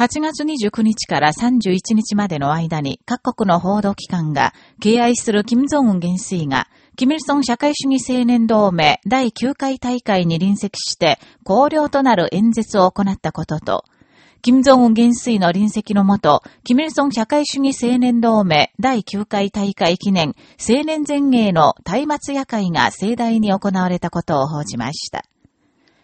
8月29日から31日までの間に各国の報道機関が敬愛する金正恩元帥が、キミルソン社会主義青年同盟第9回大会に臨席して高陵となる演説を行ったことと、金正恩元帥の臨席のもと、キミルソン社会主義青年同盟第9回大会記念青年前衛の松明夜会が盛大に行われたことを報じました。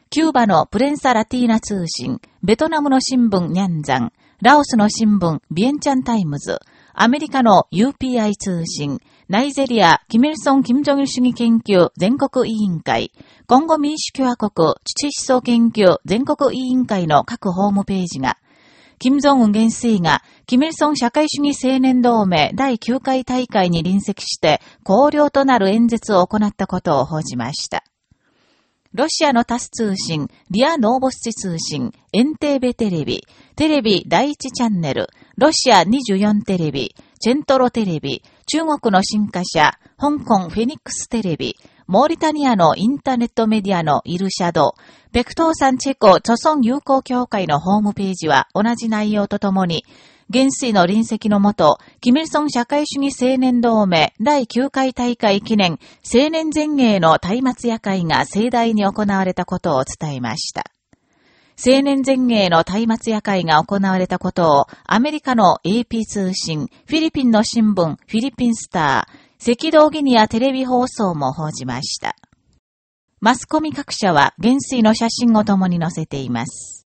キューバのプレンサ・ラティーナ通信、ベトナムの新聞ニャンザン、ラオスの新聞ビエンチャンタイムズ、アメリカの UPI 通信、ナイジェリア、キム・イルソン・キム・ジョンイル主義研究全国委員会、コンゴ民主共和国チュチェ思想研究全国委員会の各ホームページが、キム・ジョンウン元帥が、キム・イルソン社会主義青年同盟第9回大会に臨席して、綱領となる演説を行ったことを報じました。ロシアのタス通信、リア・ノーボスチ通信、エンテーベテレビ、テレビ第1チャンネル、ロシア24テレビ、チェントロテレビ、中国の新華社、香港フェニックステレビ、モーリタニアのインターネットメディアのイルシャド、ペクトーサンチェコ著村友好協会のホームページは同じ内容とともに、元帥の臨席のもと、キミルソン社会主義青年同盟第9回大会記念青年前衛の松明夜会が盛大に行われたことを伝えました。青年前衛の松明夜会が行われたことをアメリカの AP 通信、フィリピンの新聞、フィリピンスター、赤道ギニアテレビ放送も報じました。マスコミ各社は元帥の写真を共に載せています。